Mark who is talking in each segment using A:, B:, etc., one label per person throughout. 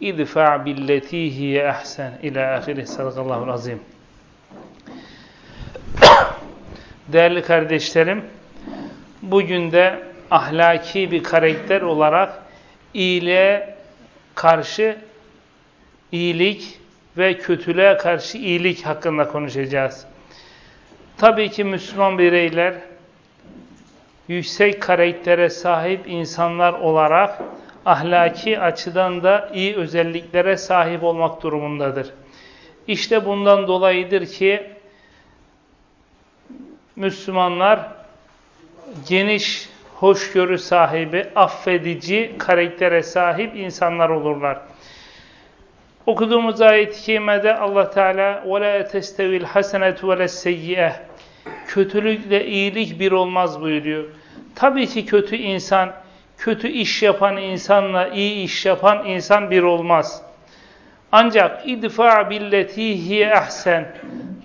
A: İdfa billeti hiye ahsen ila ahire sadakallahu azim. Değerli kardeşlerim, bugün de ahlaki bir karakter olarak iyiliğe karşı iyilik ve kötülüğe karşı iyilik hakkında konuşacağız. Tabii ki Müslüman bireyler yüksek karaktere sahip insanlar olarak ahlaki açıdan da iyi özelliklere sahip olmak durumundadır. İşte bundan dolayıdır ki Müslümanlar geniş hoşgörü sahibi, affedici karaktere sahip insanlar olurlar. Okuduğumuz ayet-i kerimede Allah Teala وَلَا تَسْتَوِي الْحَسَنَةُ وَلَا السَّيِّئَةِ Kötülükle iyilik bir olmaz buyuruyor. Tabii ki kötü insan, kötü iş yapan insanla iyi iş yapan insan bir olmaz. Ancak idfa billeti hiye ahsen.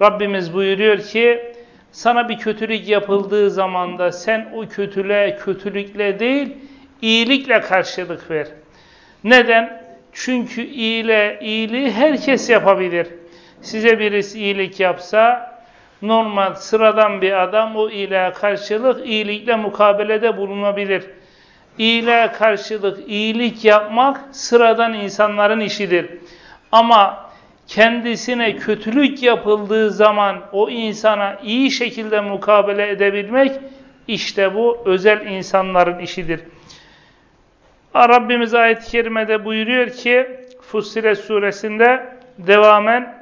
A: Rabbimiz buyuruyor ki sana bir kötülük yapıldığı zaman da sen o kötülüğe kötülükle değil iyilikle karşılık ver. Neden? Çünkü iyile, iyiliği herkes yapabilir. Size birisi iyilik yapsa normal sıradan bir adam o iyiliğe karşılık iyilikle mukabelede bulunabilir. İyiliğe karşılık iyilik yapmak sıradan insanların işidir. Ama kendisine kötülük yapıldığı zaman o insana iyi şekilde mukabele edebilmek işte bu özel insanların işidir. Rabbimiz ayet-i kerimede buyuruyor ki Fussilet suresinde devamen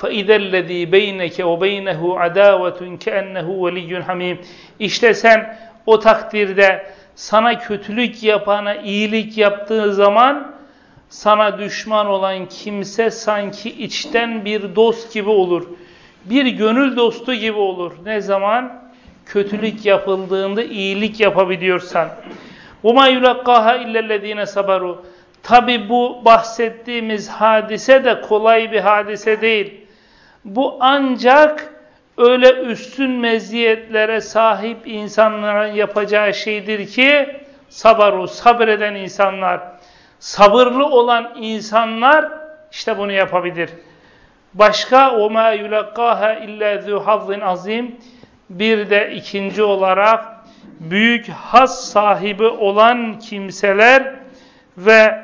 A: فَاِذَا الَّذ۪ي بَيْنَكَ وَبَيْنَهُ عَدَاوَةٌ كَأَنَّهُ وَلِيٌّ حَم۪يمٌ İşte sen o takdirde sana kötülük yapana iyilik yaptığı zaman sana düşman olan kimse sanki içten bir dost gibi olur. Bir gönül dostu gibi olur. Ne zaman? Kötülük yapıldığında iyilik yapabiliyorsan. وَمَا يُلَقَّاهَا اِلَّا الَّذ۪ينَ صَبَرُوا Tabi bu bahsettiğimiz hadise de kolay bir hadise değil. Bu ancak öyle üstün meziyetlere sahip insanların yapacağı şeydir ki sabaru sabreden insanlar, sabırlı olan insanlar işte bunu yapabilir. Başka o ma yulakkaha illa zu azim bir de ikinci olarak büyük has sahibi olan kimseler ve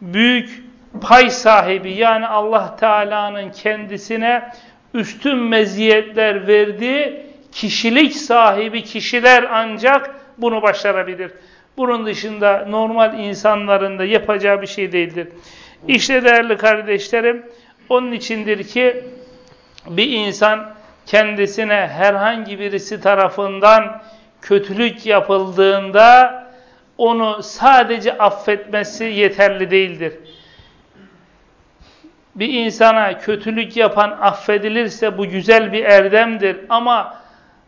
A: büyük pay sahibi yani Allah Teala'nın kendisine üstün meziyetler verdiği kişilik sahibi kişiler ancak bunu başarabilir. Bunun dışında normal insanların da yapacağı bir şey değildir. İşte değerli kardeşlerim, onun içindir ki bir insan kendisine herhangi birisi tarafından kötülük yapıldığında onu sadece affetmesi yeterli değildir bir insana kötülük yapan affedilirse bu güzel bir erdemdir. Ama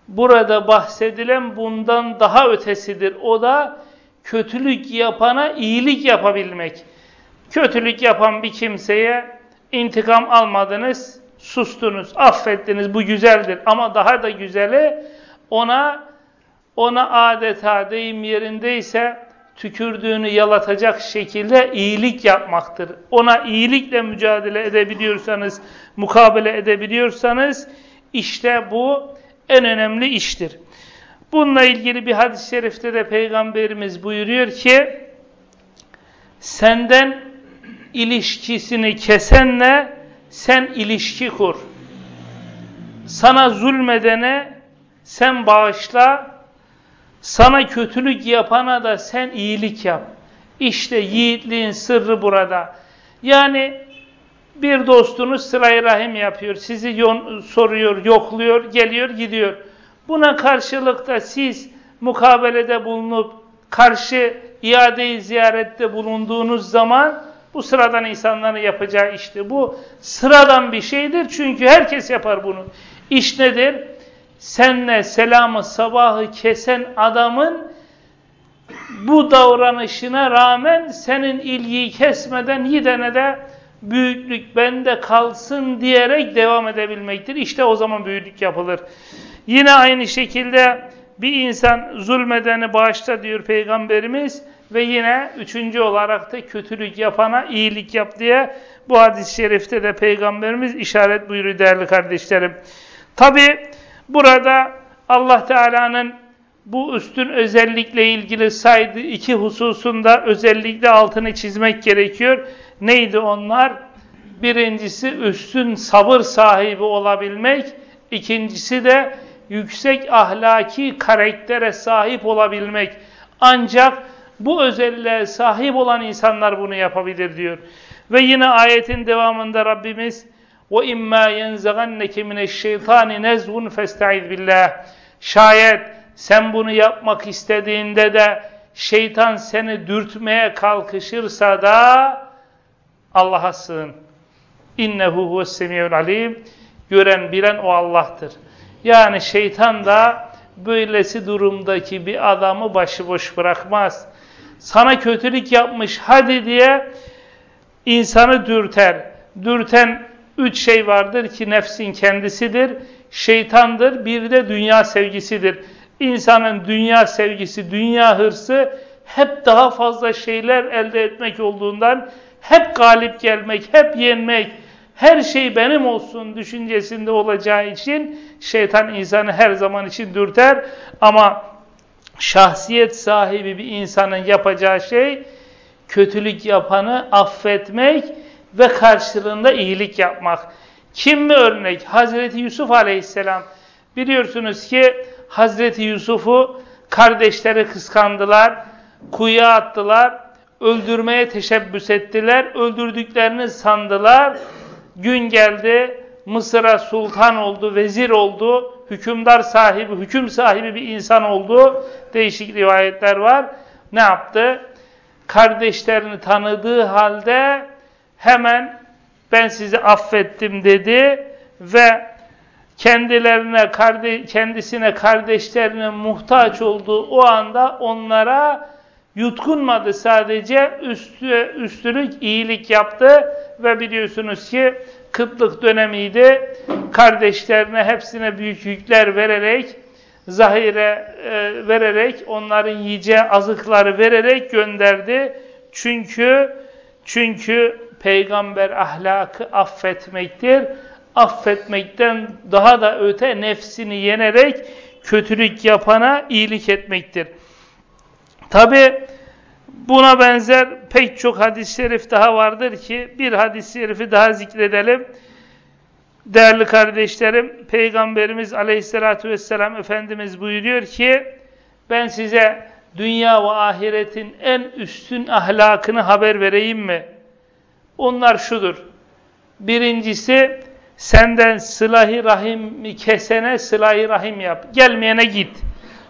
A: burada bahsedilen bundan daha ötesidir. O da kötülük yapana iyilik yapabilmek. Kötülük yapan bir kimseye intikam almadınız, sustunuz, affettiniz. Bu güzeldir. Ama daha da güzeli ona ona adeta deyim yerindeyse tükürdüğünü yalatacak şekilde iyilik yapmaktır. Ona iyilikle mücadele edebiliyorsanız, mukabele edebiliyorsanız işte bu en önemli iştir. Bununla ilgili bir hadis-i şerifte de Peygamberimiz buyuruyor ki senden ilişkisini kesenle sen ilişki kur. Sana zulmedene sen bağışla, sana kötülük yapana da sen iyilik yap. İşte yiğitliğin sırrı burada. Yani bir dostunuz sıla rahim yapıyor. Sizi soruyor, yokluyor, geliyor, gidiyor. Buna karşılık da siz mukabelede bulunup karşı iade-i ziyarette bulunduğunuz zaman Bu sıradan insanların yapacağı iştir. Bu sıradan bir şeydir çünkü herkes yapar bunu. İş nedir? Senle selamı sabahı kesen adamın bu davranışına rağmen senin ilgiyi kesmeden yine de büyüklük bende kalsın diyerek devam edebilmektir. İşte o zaman büyüklük yapılır. Yine aynı şekilde bir insan zulmedeni bağışla diyor Peygamberimiz ve yine üçüncü olarak da kötülük yapana iyilik yap diye bu hadis-i şerifte de Peygamberimiz işaret buyuruyor değerli kardeşlerim. Tabi burada Allah Teala'nın bu üstün özellikle ilgili saydığı iki hususunda özellikle altını çizmek gerekiyor. Neydi onlar? Birincisi üstün sabır sahibi olabilmek, ikincisi de yüksek ahlaki karaktere sahip olabilmek. Ancak bu özelliğe sahip olan insanlar bunu yapabilir diyor. Ve yine ayetin devamında Rabbimiz ve imma yenzaganneke mineşşeytani nezvun festaiz billah. Şayet sen bunu yapmak istediğinde de şeytan seni dürtmeye kalkışırsa da Allah'a sığın. İnnehu huves-semiyul alim. Gören bilen o Allah'tır. Yani şeytan da böylesi durumdaki bir adamı başıboş bırakmaz. Sana kötülük yapmış hadi diye insanı dürter. Dürten üç şey vardır ki nefsin kendisidir, şeytandır, bir de dünya sevgisidir. İnsanın dünya sevgisi, dünya hırsı hep daha fazla şeyler elde etmek olduğundan hep galip gelmek, hep yenmek, her şey benim olsun düşüncesinde olacağı için şeytan insanı her zaman için dürter. Ama şahsiyet sahibi bir insanın yapacağı şey kötülük yapanı affetmek ve karşılığında iyilik yapmak. Kim mi örnek? Hazreti Yusuf Aleyhisselam. Biliyorsunuz ki Hazreti Yusuf'u kardeşleri kıskandılar, kuyuya attılar, öldürmeye teşebbüs ettiler, öldürdüklerini sandılar. Gün geldi, Mısır'a sultan oldu, vezir oldu, hükümdar sahibi, hüküm sahibi bir insan oldu. Değişik rivayetler var. Ne yaptı? Kardeşlerini tanıdığı halde hemen ben sizi affettim dedi ve kendilerine kendisine kardeşlerine muhtaç olduğu o anda onlara yutkunmadı sadece üstü, üstünlük iyilik yaptı ve biliyorsunuz ki kıtlık dönemiydi. Kardeşlerine hepsine büyük yükler vererek zahire e, vererek onların yiyeceği azıkları vererek gönderdi. Çünkü çünkü peygamber ahlakı affetmektir. Affetmekten daha da öte nefsini yenerek kötülük yapana iyilik etmektir. Tabi buna benzer pek çok hadis-i şerif daha vardır ki bir hadis-i şerifi daha zikredelim. Değerli kardeşlerim, Peygamberimiz aleyhissalatü vesselam Efendimiz buyuruyor ki ben size dünya ve ahiretin en üstün ahlakını haber vereyim mi? Onlar şudur. Birincisi senden sılahi rahim kesene sılahi rahim yap. Gelmeyene git.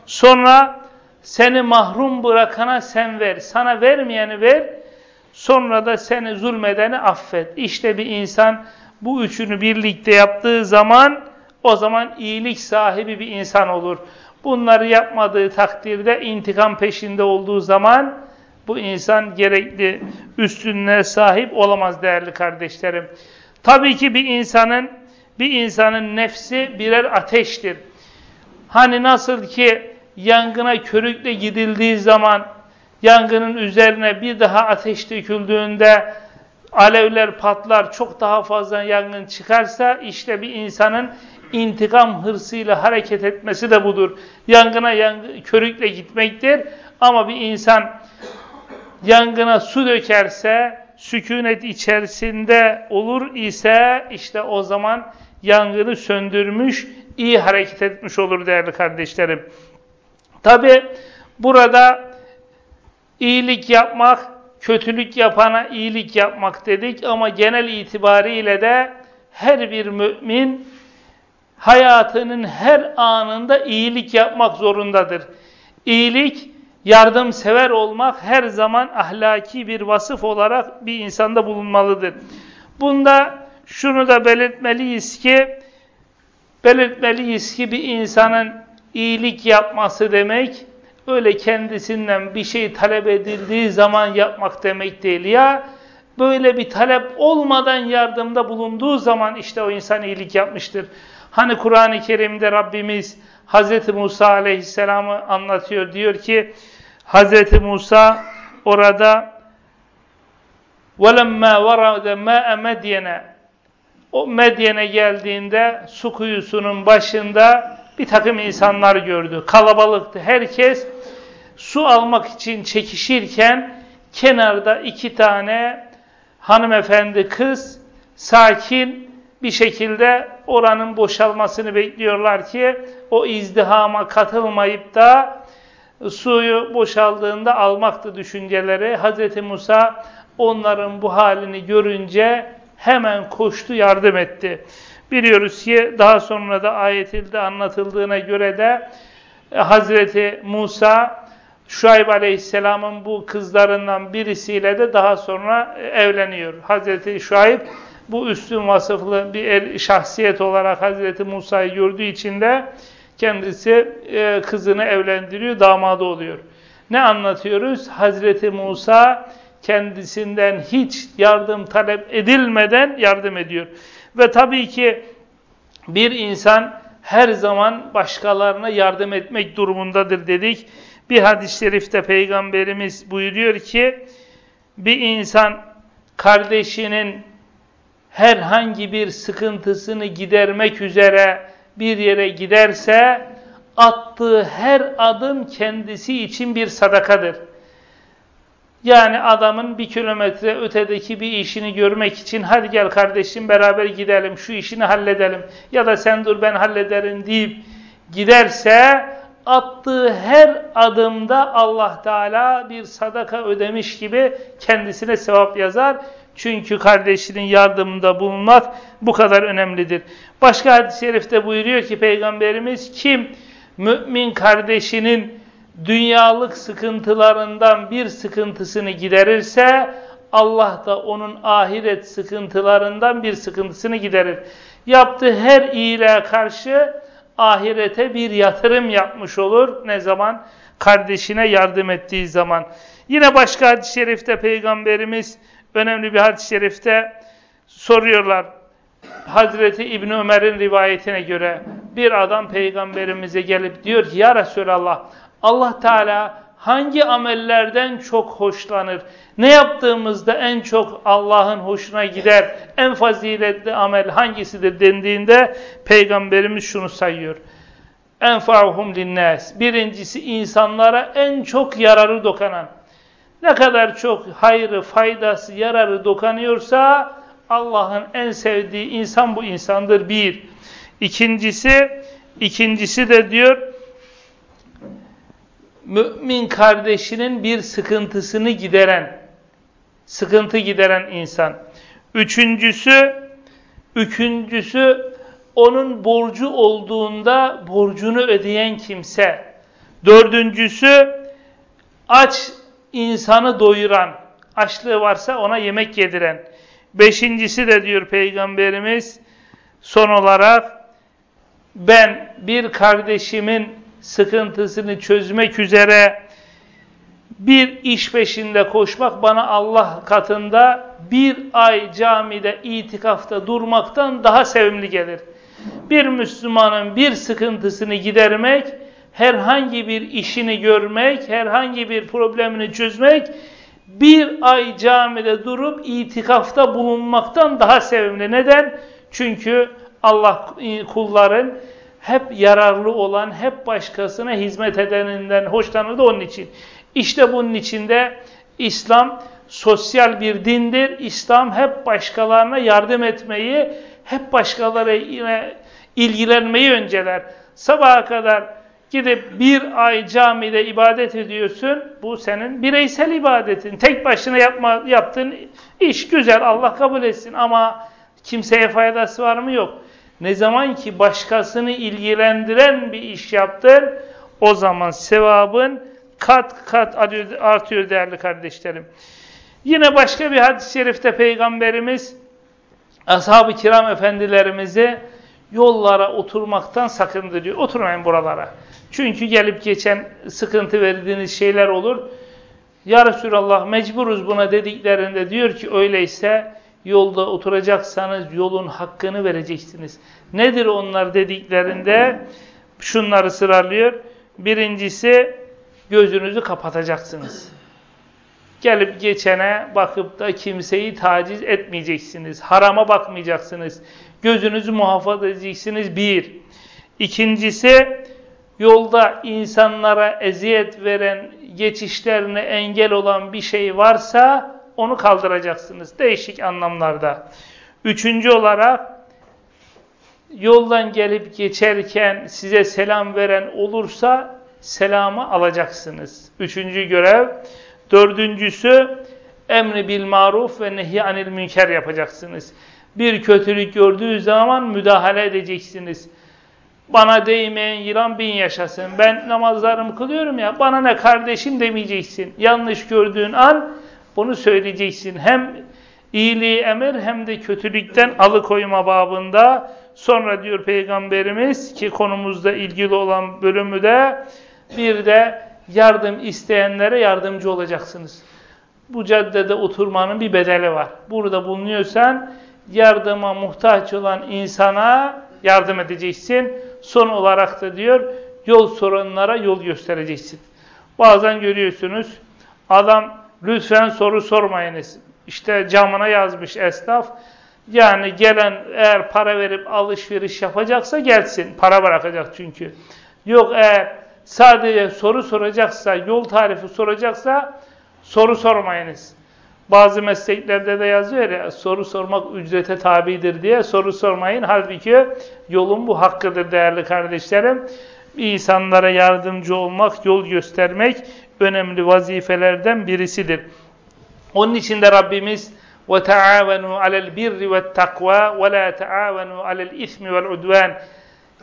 A: Sonra seni mahrum bırakana sen ver. Sana vermeyeni ver. Sonra da seni zulmedeni affet. İşte bir insan bu üçünü birlikte yaptığı zaman o zaman iyilik sahibi bir insan olur. Bunları yapmadığı takdirde intikam peşinde olduğu zaman bu insan gerekli üstünlüğe sahip olamaz değerli kardeşlerim. Tabii ki bir insanın bir insanın nefsi birer ateştir. Hani nasıl ki yangına körükle gidildiği zaman yangının üzerine bir daha ateş döküldüğünde alevler patlar, çok daha fazla yangın çıkarsa işte bir insanın intikam hırsıyla hareket etmesi de budur. Yangına yang körükle gitmektir. Ama bir insan yangına su dökerse, sükunet içerisinde olur ise işte o zaman yangını söndürmüş, iyi hareket etmiş olur değerli kardeşlerim. Tabi burada iyilik yapmak, kötülük yapana iyilik yapmak dedik ama genel itibariyle de her bir mümin hayatının her anında iyilik yapmak zorundadır. İyilik yardımsever olmak her zaman ahlaki bir vasıf olarak bir insanda bulunmalıdır. Bunda şunu da belirtmeliyiz ki, belirtmeliyiz ki bir insanın iyilik yapması demek, öyle kendisinden bir şey talep edildiği zaman yapmak demek değil. Ya böyle bir talep olmadan yardımda bulunduğu zaman işte o insan iyilik yapmıştır. Hani Kur'an-ı Kerim'de Rabbimiz Hz. Musa aleyhisselamı anlatıyor. Diyor ki Hz. Musa orada وَلَمَّا وَرَدَ مَاءَ مَدْيَنَ O Medyen'e geldiğinde su kuyusunun başında bir takım insanlar gördü. Kalabalıktı. Herkes su almak için çekişirken kenarda iki tane hanımefendi kız sakin bir şekilde oranın boşalmasını bekliyorlar ki o izdihama katılmayıp da suyu boşaldığında almaktı düşünceleri. Hz. Musa onların bu halini görünce hemen koştu yardım etti. Biliyoruz ki daha sonra da ayetilde anlatıldığına göre de e, Hazreti Musa Şuayb Aleyhisselam'ın bu kızlarından birisiyle de daha sonra e, evleniyor. Hazreti Şuayb bu üstün vasıflı bir şahsiyet olarak Hazreti Musa'yı gördüğü için de kendisi e, kızını evlendiriyor, damadı oluyor. Ne anlatıyoruz? Hazreti Musa kendisinden hiç yardım talep edilmeden yardım ediyor. Ve tabii ki bir insan her zaman başkalarına yardım etmek durumundadır dedik. Bir hadis-i şerifte Peygamberimiz buyuruyor ki bir insan kardeşinin herhangi bir sıkıntısını gidermek üzere bir yere giderse attığı her adım kendisi için bir sadakadır. Yani adamın bir kilometre ötedeki bir işini görmek için hadi gel kardeşim beraber gidelim şu işini halledelim ya da sen dur ben hallederim deyip giderse attığı her adımda Allah Teala bir sadaka ödemiş gibi kendisine sevap yazar. Çünkü kardeşinin yardımında bulunmak bu kadar önemlidir. Başka hadis-i şerifte buyuruyor ki Peygamberimiz kim mümin kardeşinin dünyalık sıkıntılarından bir sıkıntısını giderirse Allah da onun ahiret sıkıntılarından bir sıkıntısını giderir. Yaptığı her iyiliğe karşı ahirete bir yatırım yapmış olur. Ne zaman? Kardeşine yardım ettiği zaman. Yine başka hadis-i şerifte Peygamberimiz önemli bir hadis-i şerifte soruyorlar. Hazreti İbn Ömer'in rivayetine göre bir adam peygamberimize gelip diyor ki ya Resulallah Allah Teala hangi amellerden çok hoşlanır? Ne yaptığımızda en çok Allah'ın hoşuna gider? En faziletli amel hangisidir dendiğinde Peygamberimiz şunu sayıyor. Enfa'hum linnas. Birincisi insanlara en çok yararı dokunan. Ne kadar çok hayrı, faydası, yararı dokunuyorsa Allah'ın en sevdiği insan bu insandır. Bir. İkincisi, ikincisi de diyor mümin kardeşinin bir sıkıntısını gideren, sıkıntı gideren insan. Üçüncüsü, üçüncüsü onun borcu olduğunda borcunu ödeyen kimse. Dördüncüsü aç insanı doyuran, açlığı varsa ona yemek yediren. Beşincisi de diyor Peygamberimiz son olarak ben bir kardeşimin sıkıntısını çözmek üzere bir iş peşinde koşmak bana Allah katında bir ay camide itikafta durmaktan daha sevimli gelir. Bir Müslümanın bir sıkıntısını gidermek, herhangi bir işini görmek, herhangi bir problemini çözmek, bir ay camide durup itikafta bulunmaktan daha sevimli. Neden? Çünkü Allah kulların hep yararlı olan, hep başkasına hizmet edeninden hoşlanır onun için. İşte bunun içinde İslam sosyal bir dindir. İslam hep başkalarına yardım etmeyi, hep başkaları ile ilgilenmeyi önceler. Sabaha kadar gidip bir ay camide ibadet ediyorsun. Bu senin bireysel ibadetin. Tek başına yapma, yaptığın iş güzel. Allah kabul etsin ama kimseye faydası var mı? Yok. Ne zaman ki başkasını ilgilendiren bir iş yaptın, o zaman sevabın kat kat artıyor değerli kardeşlerim. Yine başka bir hadis-i şerifte Peygamberimiz ashab-ı kiram efendilerimizi yollara oturmaktan sakındırıyor. Oturmayın buralara. Çünkü gelip geçen sıkıntı verdiğiniz şeyler olur. Ya Resulallah mecburuz buna dediklerinde diyor ki öyleyse yolda oturacaksanız yolun hakkını vereceksiniz. Nedir onlar dediklerinde şunları sıralıyor. Birincisi gözünüzü kapatacaksınız. Gelip geçene bakıp da kimseyi taciz etmeyeceksiniz. Harama bakmayacaksınız. Gözünüzü muhafaza edeceksiniz. Bir. İkincisi yolda insanlara eziyet veren, geçişlerine engel olan bir şey varsa onu kaldıracaksınız. Değişik anlamlarda. Üçüncü olarak yoldan gelip geçerken size selam veren olursa selamı alacaksınız. Üçüncü görev. Dördüncüsü emri bil maruf ve nehy anil münker yapacaksınız. Bir kötülük gördüğü zaman müdahale edeceksiniz. Bana değmeyen yılan bin yaşasın. Ben namazlarımı kılıyorum ya bana ne kardeşim demeyeceksin. Yanlış gördüğün an bunu söyleyeceksin. Hem iyiliği emir hem de kötülükten alıkoyma babında. Sonra diyor Peygamberimiz ki konumuzda ilgili olan bölümü de bir de yardım isteyenlere yardımcı olacaksınız. Bu caddede oturmanın bir bedeli var. Burada bulunuyorsan yardıma muhtaç olan insana yardım edeceksin. Son olarak da diyor yol soranlara yol göstereceksin. Bazen görüyorsunuz adam lütfen soru sormayınız. İşte camına yazmış esnaf. Yani gelen eğer para verip alışveriş yapacaksa gelsin. Para bırakacak çünkü. Yok eğer sadece soru soracaksa, yol tarifi soracaksa soru sormayınız. Bazı mesleklerde de yazıyor ya soru sormak ücrete tabidir diye soru sormayın. Halbuki yolun bu hakkıdır değerli kardeşlerim. İnsanlara yardımcı olmak, yol göstermek önemli vazifelerden birisidir. Onun için de Rabbimiz وَتَعَاوَنُوا عَلَى الْبِرِّ وَالتَّقْوَى وَلَا تَعَاوَنُوا عَلَى الْاِثْمِ وَالْعُدْوَانِ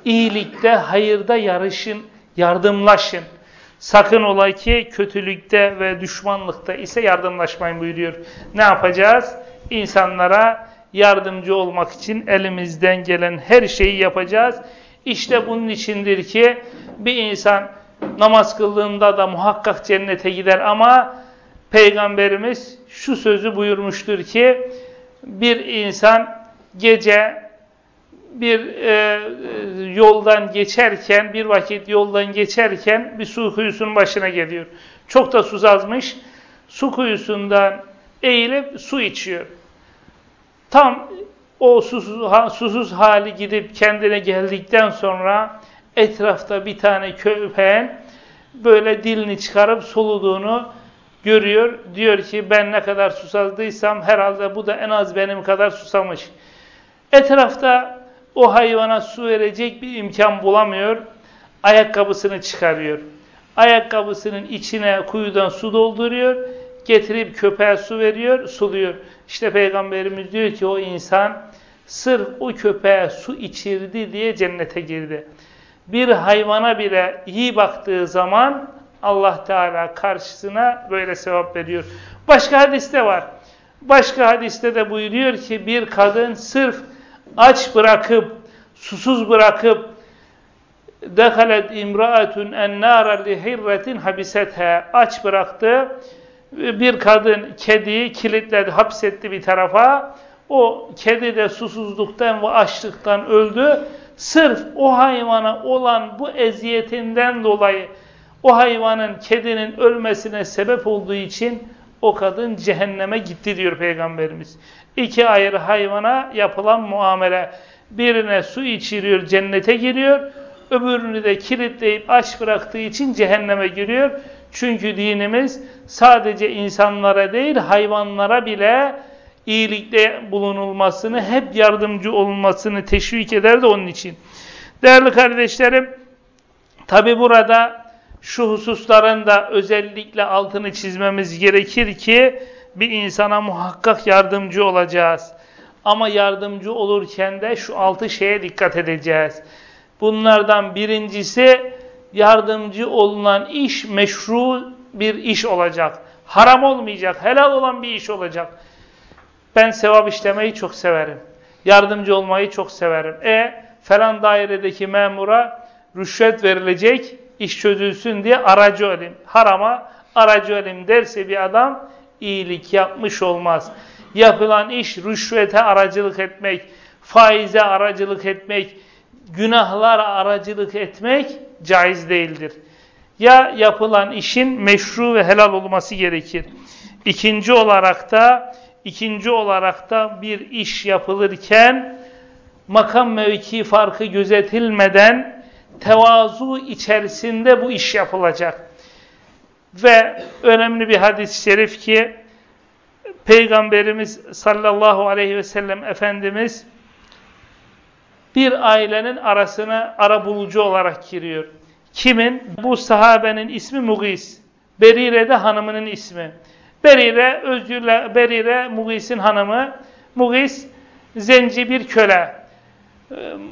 A: İyilikte, hayırda yarışın, yardımlaşın. Sakın ola ki kötülükte ve düşmanlıkta ise yardımlaşmayın buyuruyor. Ne yapacağız? İnsanlara yardımcı olmak için elimizden gelen her şeyi yapacağız. İşte bunun içindir ki bir insan namaz kıldığında da muhakkak cennete gider ama Peygamberimiz şu sözü buyurmuştur ki bir insan gece bir e, yoldan geçerken, bir vakit yoldan geçerken bir su kuyusunun başına geliyor. Çok da susazmış. Su kuyusundan eğilip su içiyor. Tam o susuz, susuz hali gidip kendine geldikten sonra etrafta bir tane köpeğin böyle dilini çıkarıp soluduğunu görüyor. Diyor ki ben ne kadar susazdıysam herhalde bu da en az benim kadar susamış. Etrafta o hayvana su verecek bir imkan bulamıyor. Ayakkabısını çıkarıyor. Ayakkabısının içine kuyudan su dolduruyor. Getirip köpeğe su veriyor, suluyor. İşte Peygamberimiz diyor ki o insan sırf o köpeğe su içirdi diye cennete girdi. Bir hayvana bile iyi baktığı zaman Allah Teala karşısına böyle sevap veriyor. Başka hadiste var. Başka hadiste de buyuruyor ki bir kadın sırf aç bırakıp, susuz bırakıp dehalet imraatun ennâra lihirretin habisethe aç bıraktı. Bir kadın kediyi kilitledi, hapsetti bir tarafa. O kedi de susuzluktan ve açlıktan öldü. Sırf o hayvana olan bu eziyetinden dolayı o hayvanın, kedinin ölmesine sebep olduğu için o kadın cehenneme gitti diyor Peygamberimiz. İki ayrı hayvana yapılan muamele. Birine su içiriyor, cennete giriyor. Öbürünü de kilitleyip aç bıraktığı için cehenneme giriyor. Çünkü dinimiz sadece insanlara değil hayvanlara bile iyilikte bulunulmasını, hep yardımcı olunmasını teşvik eder de onun için. Değerli kardeşlerim, tabi burada şu hususların da özellikle altını çizmemiz gerekir ki bir insana muhakkak yardımcı olacağız. Ama yardımcı olurken de şu altı şeye dikkat edeceğiz. Bunlardan birincisi yardımcı olunan iş meşru bir iş olacak. Haram olmayacak, helal olan bir iş olacak. Ben sevap işlemeyi çok severim. Yardımcı olmayı çok severim. E falan dairedeki memura rüşvet verilecek, iş çözülsün diye aracı olayım. Harama aracı olayım derse bir adam iyilik yapmış olmaz. Yapılan iş rüşvete aracılık etmek, faize aracılık etmek, günahlara aracılık etmek caiz değildir. Ya yapılan işin meşru ve helal olması gerekir. İkinci olarak da ikinci olarak da bir iş yapılırken makam mevki farkı gözetilmeden tevazu içerisinde bu iş yapılacak. Ve önemli bir hadis-i şerif ki Peygamberimiz sallallahu aleyhi ve sellem Efendimiz bir ailenin arasına ara bulucu olarak giriyor. Kimin? Bu sahabenin ismi Mugis. Berire de hanımının ismi. Berire, özgürle, Berire Mugis'in hanımı. Mugis zenci bir köle.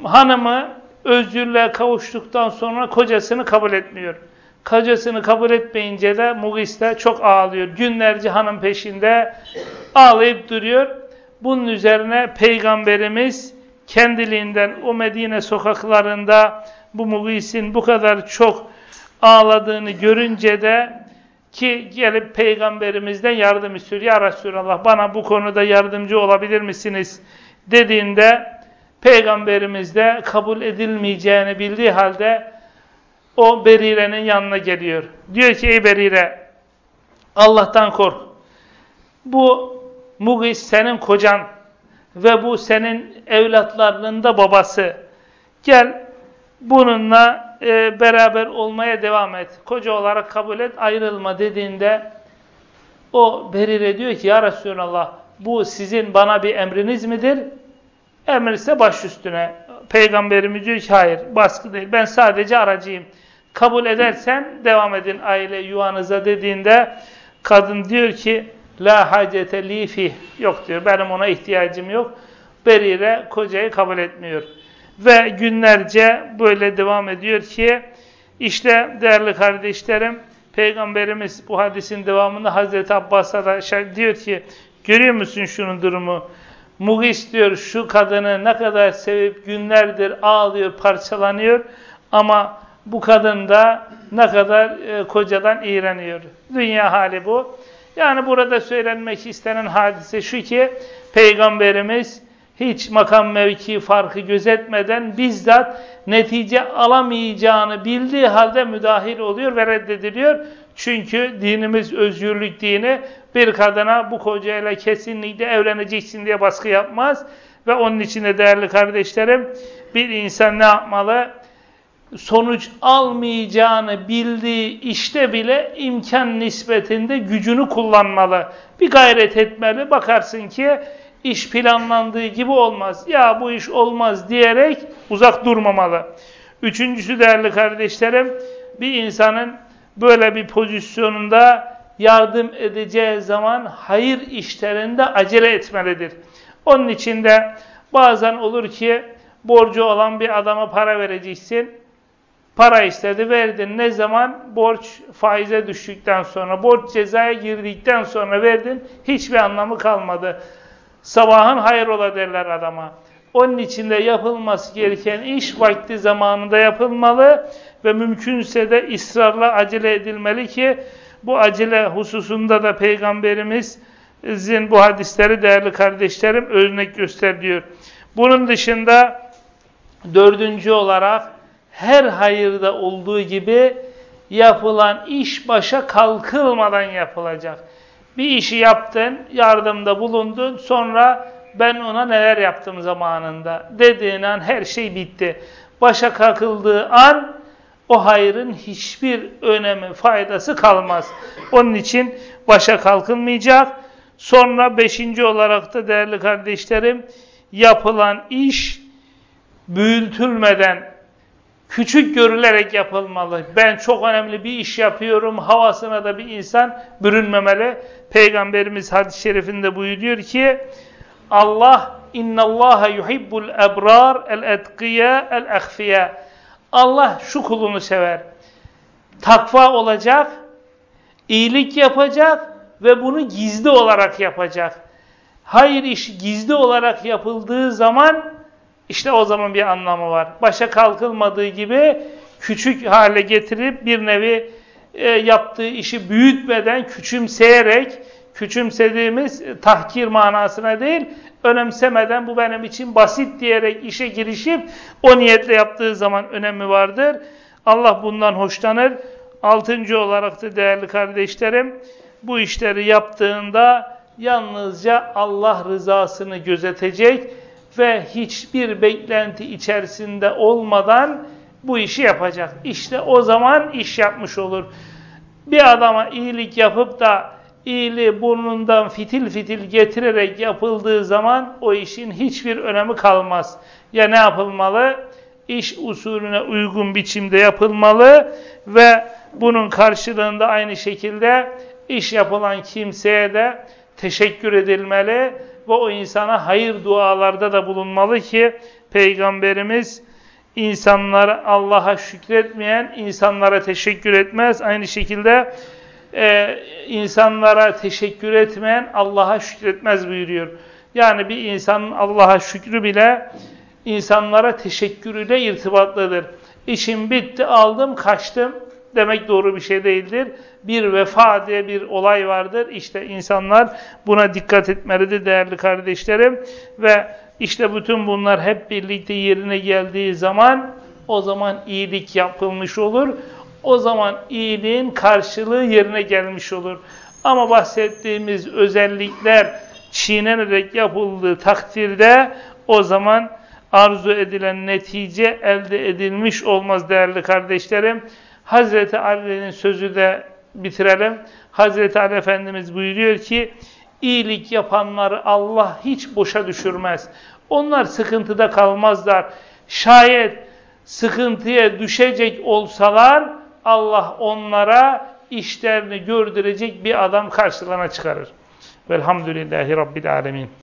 A: Hanımı özgürlüğe kavuştuktan sonra kocasını kabul etmiyor. Kocasını kabul etmeyince de Mugis de çok ağlıyor. Günlerce hanım peşinde ağlayıp duruyor. Bunun üzerine Peygamberimiz kendiliğinden o Medine sokaklarında bu Mugis'in bu kadar çok ağladığını görünce de ki gelip peygamberimizden yardım istiyor. Ya Resulallah bana bu konuda yardımcı olabilir misiniz? dediğinde peygamberimiz de kabul edilmeyeceğini bildiği halde o Berire'nin yanına geliyor. Diyor ki ey Berire Allah'tan kork. Bu Mugis senin kocan ve bu senin evlatlarının da babası. Gel bununla e, beraber olmaya devam et. Koca olarak kabul et, ayrılma dediğinde o Berire diyor ki ya Resulallah bu sizin bana bir emriniz midir? Emir baş üstüne. Peygamberimiz diyor ki hayır baskı değil ben sadece aracıyım. Kabul edersen devam edin aile yuvanıza dediğinde kadın diyor ki La hacete li fih. Yok diyor. Benim ona ihtiyacım yok. Berire kocayı kabul etmiyor. Ve günlerce böyle devam ediyor ki işte değerli kardeşlerim Peygamberimiz bu hadisin devamında Hazreti Abbas'a da diyor ki görüyor musun şunun durumu? Mugis diyor şu kadını ne kadar sevip günlerdir ağlıyor, parçalanıyor ama bu kadın da ne kadar e, kocadan iğreniyor. Dünya hali bu. Yani burada söylenmek istenen hadise şu ki Peygamberimiz hiç makam mevki farkı gözetmeden bizzat netice alamayacağını bildiği halde müdahil oluyor ve reddediliyor. Çünkü dinimiz özgürlük dini bir kadına bu kocayla kesinlikle evleneceksin diye baskı yapmaz. Ve onun için de değerli kardeşlerim bir insan ne yapmalı? Sonuç almayacağını bildiği işte bile imkan nispetinde gücünü kullanmalı. Bir gayret etmeli. Bakarsın ki iş planlandığı gibi olmaz. Ya bu iş olmaz diyerek uzak durmamalı. Üçüncüsü değerli kardeşlerim, bir insanın böyle bir pozisyonunda yardım edeceği zaman hayır işlerinde acele etmelidir. Onun için de bazen olur ki borcu olan bir adama para vereceksin Para istedi, verdin. Ne zaman? Borç faize düştükten sonra, borç cezaya girdikten sonra verdin. Hiçbir anlamı kalmadı. Sabahın hayrola derler adama. Onun içinde yapılması gereken iş vakti zamanında yapılmalı ve mümkünse de ısrarla acele edilmeli ki bu acele hususunda da Peygamberimizin bu hadisleri değerli kardeşlerim örnek gösteriyor. Bunun dışında dördüncü olarak her hayırda olduğu gibi yapılan iş başa kalkılmadan yapılacak. Bir işi yaptın, yardımda bulundun, sonra ben ona neler yaptım zamanında dediğin an her şey bitti. Başa kalkıldığı an o hayrın hiçbir önemi, faydası kalmaz. Onun için başa kalkılmayacak. Sonra beşinci olarak da değerli kardeşlerim, yapılan iş büyütülmeden, küçük görülerek yapılmalı. Ben çok önemli bir iş yapıyorum havasına da bir insan bürünmemeli. Peygamberimiz hadis-i şerifinde buyuruyor ki Allah innallaha yuhibbul ebrar el etkiya el ahfiya. Allah şu kulunu sever. takva olacak, iyilik yapacak ve bunu gizli olarak yapacak. Hayır iş gizli olarak yapıldığı zaman işte o zaman bir anlamı var. Başa kalkılmadığı gibi küçük hale getirip bir nevi e, yaptığı işi büyütmeden küçümseyerek, küçümsediğimiz e, tahkir manasına değil, önemsemeden bu benim için basit diyerek işe girişip o niyetle yaptığı zaman önemi vardır. Allah bundan hoşlanır. Altıncı olarak da değerli kardeşlerim, bu işleri yaptığında yalnızca Allah rızasını gözetecek ve hiçbir beklenti içerisinde olmadan bu işi yapacak. İşte o zaman iş yapmış olur. Bir adama iyilik yapıp da iyiliği burnundan fitil fitil getirerek yapıldığı zaman o işin hiçbir önemi kalmaz. Ya ne yapılmalı? İş usulüne uygun biçimde yapılmalı ve bunun karşılığında aynı şekilde iş yapılan kimseye de teşekkür edilmeli ve o insana hayır dualarda da bulunmalı ki Peygamberimiz insanlara Allah'a şükretmeyen insanlara teşekkür etmez. Aynı şekilde e, insanlara teşekkür etmeyen Allah'a şükretmez buyuruyor. Yani bir insanın Allah'a şükrü bile insanlara teşekkürüyle irtibatlıdır. İşim bitti, aldım, kaçtım demek doğru bir şey değildir. Bir vefa diye bir olay vardır. İşte insanlar buna dikkat etmelidir değerli kardeşlerim. Ve işte bütün bunlar hep birlikte yerine geldiği zaman o zaman iyilik yapılmış olur. O zaman iyiliğin karşılığı yerine gelmiş olur. Ama bahsettiğimiz özellikler çiğnenerek yapıldığı takdirde o zaman arzu edilen netice elde edilmiş olmaz değerli kardeşlerim. Hazreti Ali'nin sözü de bitirelim. Hazreti Ali Efendimiz buyuruyor ki, iyilik yapanları Allah hiç boşa düşürmez. Onlar sıkıntıda kalmazlar. Şayet sıkıntıya düşecek olsalar, Allah onlara işlerini gördürecek bir adam karşılarına çıkarır. Velhamdülillahi Rabbil Alemin.